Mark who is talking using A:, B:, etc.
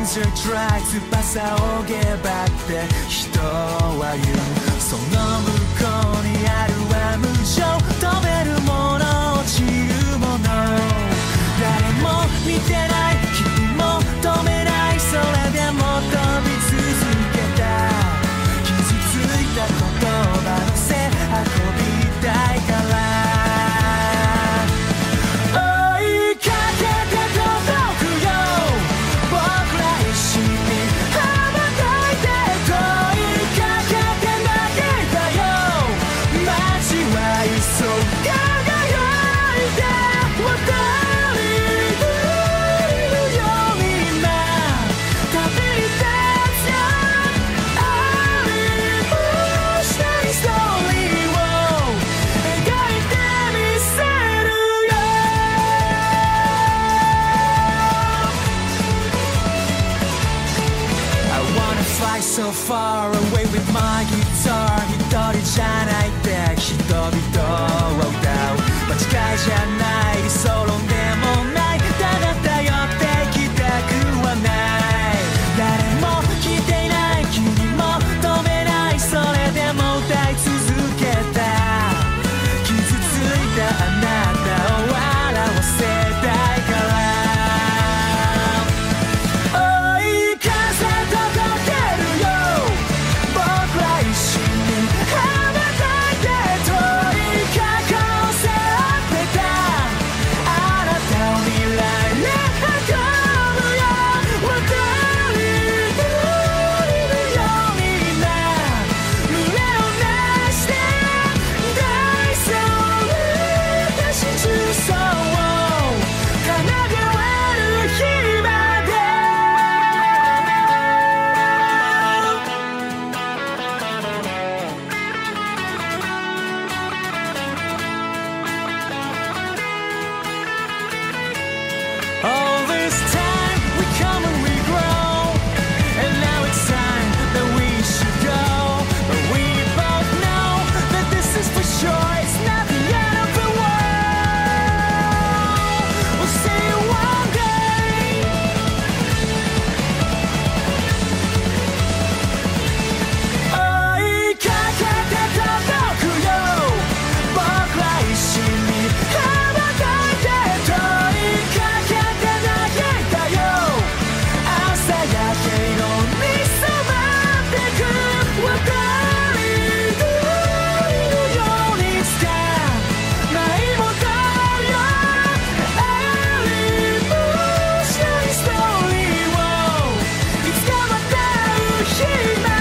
A: on the track 翼をげばって人は言うその向こうにあるは無情 far away with my guitar. He thought it's so long. she